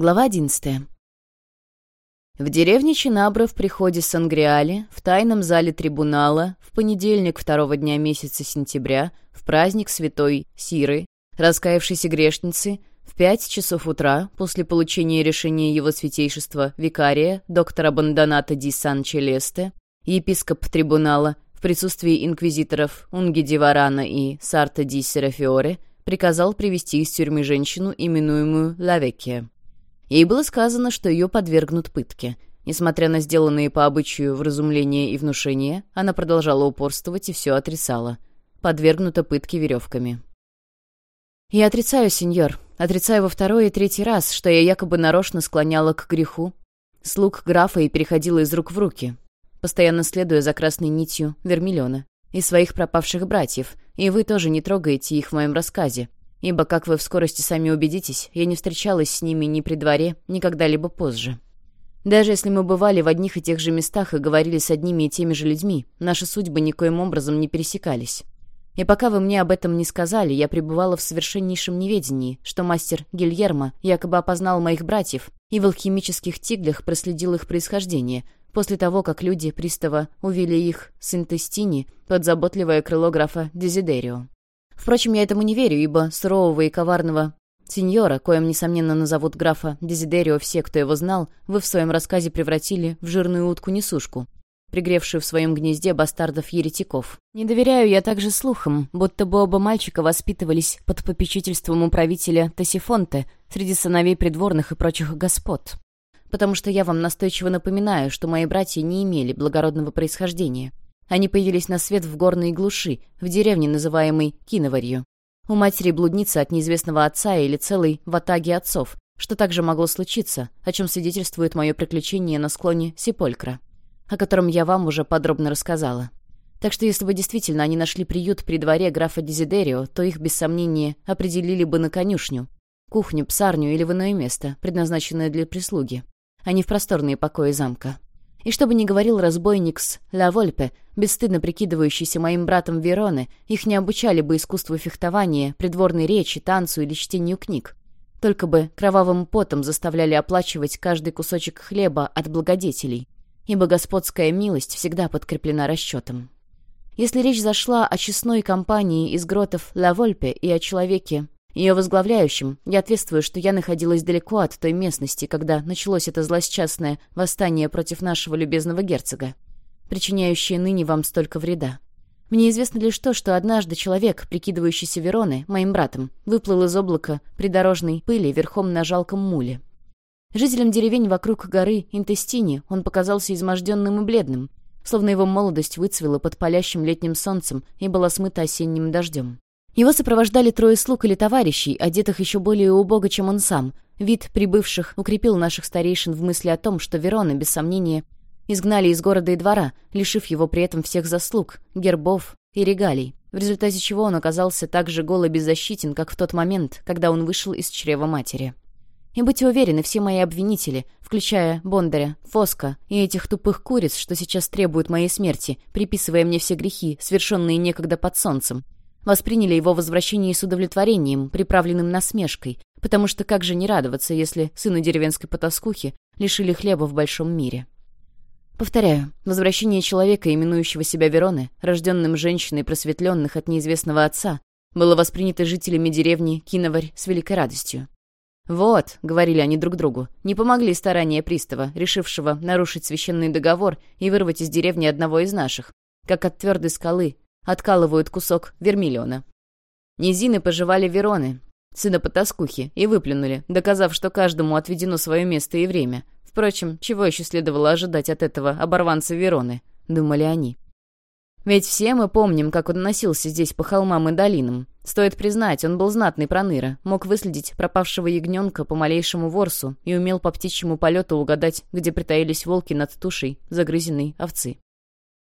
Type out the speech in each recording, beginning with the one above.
Глава 11. В деревне Чинабра в приходе Сангриали, в тайном зале трибунала, в понедельник второго дня месяца сентября, в праздник святой Сиры, раскаявшейся грешницы, в пять часов утра, после получения решения его святейшества викария, доктора Бандоната ди Сан-Челесте, епископ трибунала, в присутствии инквизиторов Унги ди Варана и Сарта ди Серафиоре, приказал привести из тюрьмы женщину, именуемую Лавекия. Ей было сказано, что ее подвергнут пытке. Несмотря на сделанные по обычаю вразумления и внушения, она продолжала упорствовать и все отрицала. Подвергнута пытке веревками. «Я отрицаю, сеньор. Отрицаю во второй и третий раз, что я якобы нарочно склоняла к греху. Слуг графа и переходила из рук в руки, постоянно следуя за красной нитью Вермиллиона и своих пропавших братьев, и вы тоже не трогаете их в моем рассказе, ибо, как вы в скорости сами убедитесь, я не встречалась с ними ни при дворе, ни когда-либо позже. Даже если мы бывали в одних и тех же местах и говорили с одними и теми же людьми, наши судьбы никоим образом не пересекались. И пока вы мне об этом не сказали, я пребывала в совершеннейшем неведении, что мастер Гильермо якобы опознал моих братьев и в алхимических тиглях проследил их происхождение, после того, как люди пристава увели их с интестини под заботливое крыло графа Дезидерио. Впрочем, я этому не верю, ибо сурового и коварного сеньора, коим, несомненно, назовут графа Дезидерио все, кто его знал, вы в своем рассказе превратили в жирную утку-несушку, пригревшую в своем гнезде бастардов-еретиков. Не доверяю я также слухам, будто бы оба мальчика воспитывались под попечительством управителя Тосифонте среди сыновей придворных и прочих господ. Потому что я вам настойчиво напоминаю, что мои братья не имели благородного происхождения. Они появились на свет в горной глуши, в деревне, называемой Киноварью. У матери блудницы от неизвестного отца или целой ватаги отцов, что также могло случиться, о чем свидетельствует мое приключение на склоне Сиполькра, о котором я вам уже подробно рассказала. Так что если бы действительно они нашли приют при дворе графа Дезидерио, то их, без сомнения, определили бы на конюшню, кухню, псарню или в иное место, предназначенное для прислуги, а не в просторные покои замка. И чтобы не говорил разбойник с «Ла Вольпе», бесстыдно прикидывающийся моим братом Вероны, их не обучали бы искусству фехтования, придворной речи, танцу или чтению книг. Только бы кровавым потом заставляли оплачивать каждый кусочек хлеба от благодетелей, ибо господская милость всегда подкреплена расчетом. Если речь зашла о честной компании из гротов Ла Вольпе и о человеке, ее возглавляющим, я ответствую, что я находилась далеко от той местности, когда началось это злосчастное восстание против нашего любезного герцога, причиняющее ныне вам столько вреда. Мне известно лишь то, что однажды человек, прикидывающийся Вероны, моим братом, выплыл из облака придорожной пыли верхом на жалком муле. Жителям деревень вокруг горы Интестини он показался изможденным и бледным, словно его молодость выцвела под палящим летним солнцем и была смыта осенним дождем. Его сопровождали трое слуг или товарищей, одетых еще более убого, чем он сам. Вид прибывших укрепил наших старейшин в мысли о том, что Верона, без сомнения, изгнали из города и двора, лишив его при этом всех заслуг, гербов и регалий, в результате чего он оказался так же гол и беззащитен, как в тот момент, когда он вышел из чрева матери. И будьте уверены, все мои обвинители, включая Бондаря, Фоска и этих тупых куриц, что сейчас требуют моей смерти, приписывая мне все грехи, совершенные некогда под солнцем, восприняли его возвращение с удовлетворением, приправленным насмешкой, потому что как же не радоваться, если сыну деревенской потаскухи лишили хлеба в большом мире. Повторяю, возвращение человека, именующего себя Вероны, рожденным женщиной просветленных от неизвестного отца, было воспринято жителями деревни Киноварь с великой радостью. «Вот», — говорили они друг другу, — не помогли старания пристава, решившего нарушить священный договор и вырвать из деревни одного из наших, как от твердой скалы откалывают кусок вермиллиона. Низины пожевали Вероны, сына потаскухи, и выплюнули, доказав, что каждому отведено свое место и время. Впрочем, чего еще следовало ожидать от этого оборванца Вероны, думали они. Ведь все мы помним, как он носился здесь по холмам и долинам. Стоит признать, он был знатный проныра, мог выследить пропавшего ягненка по малейшему ворсу и умел по птичьему полету угадать, где притаились волки над тушей загрызенной овцы.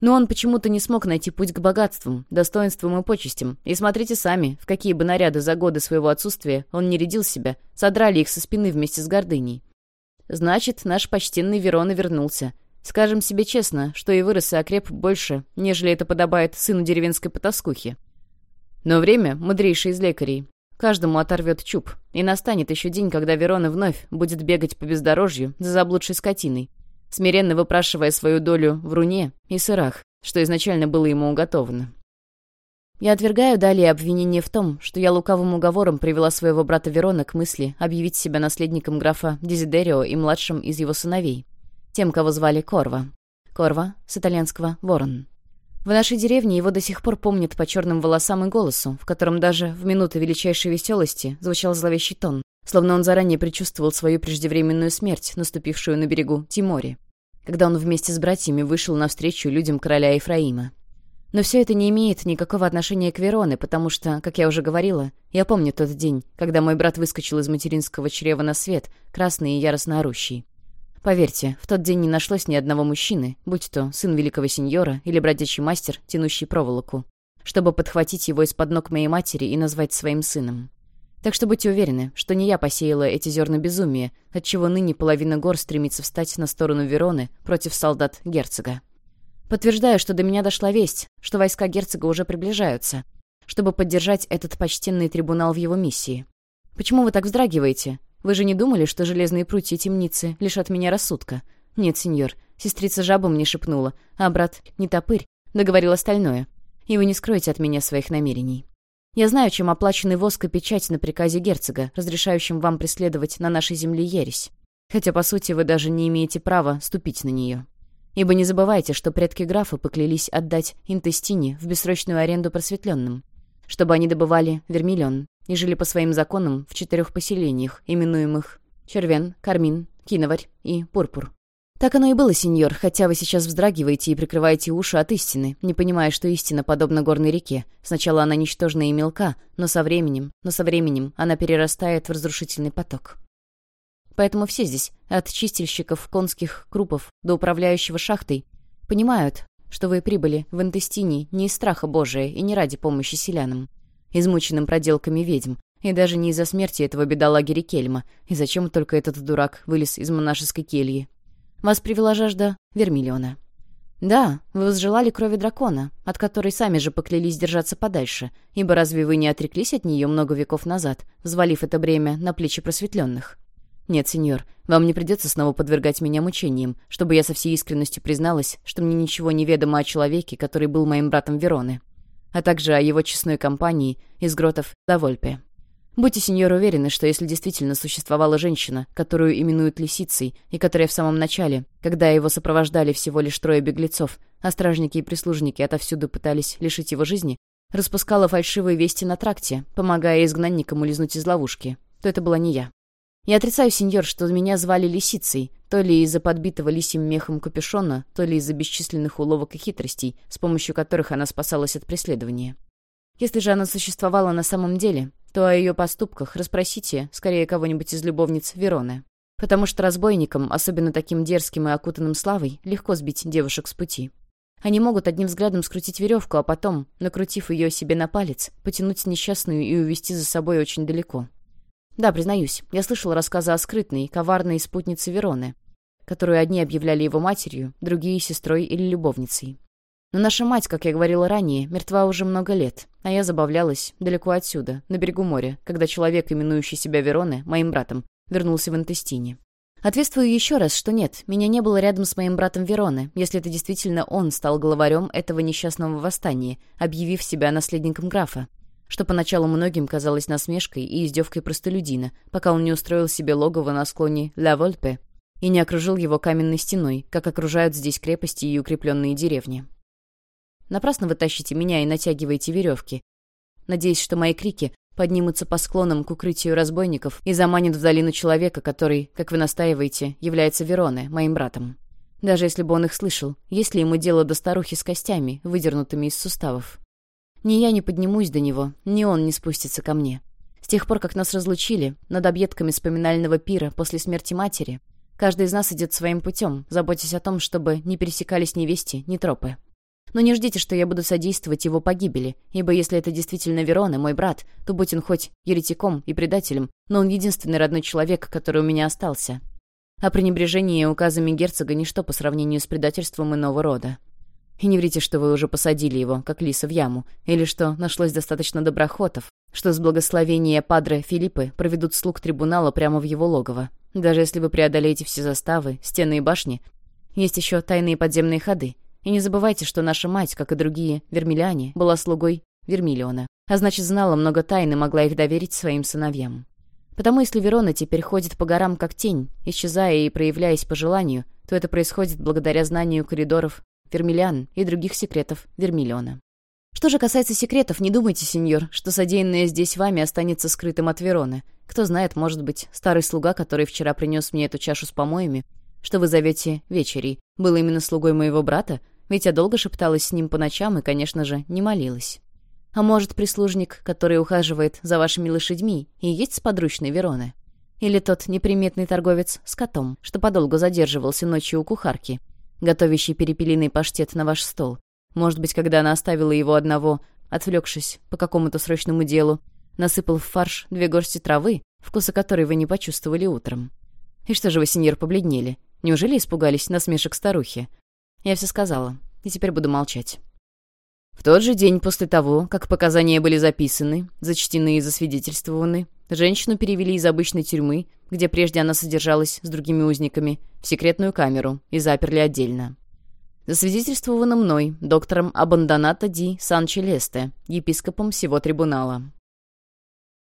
Но он почему-то не смог найти путь к богатствам, достоинствам и почестям. И смотрите сами, в какие бы наряды за годы своего отсутствия он не рядил себя, содрали их со спины вместе с гордыней. Значит, наш почтенный Верона вернулся. Скажем себе честно, что и вырос и окреп больше, нежели это подобает сыну деревенской потаскухи. Но время, мудрейший из лекарей, каждому оторвет чуб, и настанет еще день, когда Верона вновь будет бегать по бездорожью за заблудшей скотиной, смиренно выпрашивая свою долю в руне и сырах, что изначально было ему уготовано. Я отвергаю далее обвинение в том, что я лукавым уговором привела своего брата Верона к мысли объявить себя наследником графа Дезидерио и младшим из его сыновей, тем, кого звали Корва. Корва, с итальянского «ворон». В нашей деревне его до сих пор помнят по черным волосам и голосу, в котором даже в минуты величайшей веселости звучал зловещий тон, словно он заранее предчувствовал свою преждевременную смерть, наступившую на берегу Тимори, когда он вместе с братьями вышел навстречу людям короля Ефраима. Но все это не имеет никакого отношения к Вероне, потому что, как я уже говорила, я помню тот день, когда мой брат выскочил из материнского чрева на свет, красный и яростно орущий. Поверьте, в тот день не нашлось ни одного мужчины, будь то сын великого сеньора или бродячий мастер, тянущий проволоку, чтобы подхватить его из-под ног моей матери и назвать своим сыном. Так что будьте уверены, что не я посеяла эти зерна безумия, отчего ныне половина гор стремится встать на сторону Вероны против солдат герцога. Подтверждаю, что до меня дошла весть, что войска герцога уже приближаются, чтобы поддержать этот почтенный трибунал в его миссии. Почему вы так вздрагиваете? Вы же не думали, что железные прутья темницы лишат меня рассудка? Нет, сеньор, сестрица жаба мне шепнула, а брат, не топырь, договорил остальное. И вы не скроете от меня своих намерений. Я знаю, чем оплачены воск и печать на приказе герцога, разрешающим вам преследовать на нашей земле ересь. Хотя, по сути, вы даже не имеете права ступить на нее. Ибо не забывайте, что предки графа поклялись отдать интестине в бессрочную аренду просветленным, чтобы они добывали вермиллион, и жили по своим законам в четырех поселениях, именуемых Червен, Кармин, Киноварь и Пурпур. Так оно и было, сеньор, хотя вы сейчас вздрагиваете и прикрываете уши от истины, не понимая, что истина подобна горной реке. Сначала она ничтожна и мелка, но со временем, но со временем она перерастает в разрушительный поток. Поэтому все здесь, от чистильщиков конских крупов до управляющего шахтой, понимают, что вы прибыли в Интестине не из страха Божия и не ради помощи селянам измученным проделками ведьм, и даже не из-за смерти этого бедолаги Рикельма, и зачем только этот дурак вылез из монашеской кельи. Вас привела жажда Вермиллиона. Да, вы возжелали крови дракона, от которой сами же поклялись держаться подальше, ибо разве вы не отреклись от нее много веков назад, взвалив это бремя на плечи просветленных? Нет, сеньор, вам не придется снова подвергать меня мучениям, чтобы я со всей искренностью призналась, что мне ничего не ведомо о человеке, который был моим братом Вероны а также о его честной компании из гротов Давольпе. Будьте, сеньор, уверены, что если действительно существовала женщина, которую именуют лисицей, и которая в самом начале, когда его сопровождали всего лишь трое беглецов, а стражники и прислужники отовсюду пытались лишить его жизни, распускала фальшивые вести на тракте, помогая изгнанникам улизнуть из ловушки, то это была не я. Я отрицаю, сеньор, что меня звали Лисицей, то ли из-за подбитого лисьим мехом капюшона, то ли из-за бесчисленных уловок и хитростей, с помощью которых она спасалась от преследования. Если же она существовала на самом деле, то о ее поступках расспросите, скорее, кого-нибудь из любовниц Вероны. Потому что разбойникам, особенно таким дерзким и окутанным славой, легко сбить девушек с пути. Они могут одним взглядом скрутить веревку, а потом, накрутив ее себе на палец, потянуть несчастную и увести за собой очень далеко. Да, признаюсь, я слышал рассказы о скрытной, коварной спутнице Вероны, которую одни объявляли его матерью, другие — сестрой или любовницей. Но наша мать, как я говорила ранее, мертва уже много лет, а я забавлялась далеко отсюда, на берегу моря, когда человек, именующий себя Вероны, моим братом, вернулся в Интестине. Ответствую еще раз, что нет, меня не было рядом с моим братом Вероны, если это действительно он стал главарем этого несчастного восстания, объявив себя наследником графа, что поначалу многим казалось насмешкой и издевкой простолюдина, пока он не устроил себе логово на склоне Ла Вольпе и не окружил его каменной стеной, как окружают здесь крепости и укрепленные деревни. Напрасно вы тащите меня и натягиваете веревки, надеясь, что мои крики поднимутся по склонам к укрытию разбойников и заманят в долину человека, который, как вы настаиваете, является Вероне, моим братом. Даже если бы он их слышал, есть ли ему дело до старухи с костями, выдернутыми из суставов? Ни я не поднимусь до него, ни он не спустится ко мне. С тех пор, как нас разлучили, над объедками споминального пира после смерти матери, каждый из нас идет своим путем, заботясь о том, чтобы не пересекались ни вести, ни тропы. Но не ждите, что я буду содействовать его погибели, ибо если это действительно Верона, мой брат, то будь он хоть еретиком и предателем, но он единственный родной человек, который у меня остался. А пренебрежение указами герцога — ничто по сравнению с предательством иного рода. И не врите, что вы уже посадили его, как лиса в яму, или что нашлось достаточно доброхотов, что с благословения Падре Филиппы проведут слуг трибунала прямо в его логово. Даже если вы преодолеете все заставы, стены и башни, есть еще тайные подземные ходы. И не забывайте, что наша мать, как и другие вермиляне, была слугой Вермиллиона, а значит, знала много тайн и могла их доверить своим сыновьям. Потому если Верона теперь ходит по горам как тень, исчезая и проявляясь по желанию, то это происходит благодаря знанию коридоров Вермиллиан и других секретов Вермиллиона. Что же касается секретов, не думайте, сеньор, что содеянное здесь вами останется скрытым от Вероны. Кто знает, может быть, старый слуга, который вчера принес мне эту чашу с помоями, что вы зовете вечерей, был именно слугой моего брата, ведь я долго шепталась с ним по ночам и, конечно же, не молилась. А может, прислужник, который ухаживает за вашими лошадьми, и есть сподручный Вероны? Или тот неприметный торговец с котом, что подолгу задерживался ночью у кухарки, готовящий перепелиный паштет на ваш стол, может быть, когда она оставила его одного, отвлекшись по какому-то срочному делу, насыпал в фарш две горсти травы, вкуса которой вы не почувствовали утром. И что же вы, сеньор, побледнели? Неужели испугались насмешек старухи? Я все сказала, и теперь буду молчать. В тот же день после того, как показания были записаны, зачтены и засвидетельствованы, женщину перевели из обычной тюрьмы, где прежде она содержалась с другими узниками, в секретную камеру и заперли отдельно засвидетельствовано мной, доктором Абандоната Ди Сан-Челесте, епископом всего трибунала.